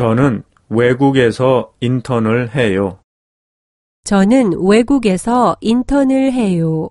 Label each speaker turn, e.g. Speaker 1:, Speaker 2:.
Speaker 1: 저는 외국에서 인턴을 해요.
Speaker 2: 저는 외국에서 인턴을 해요.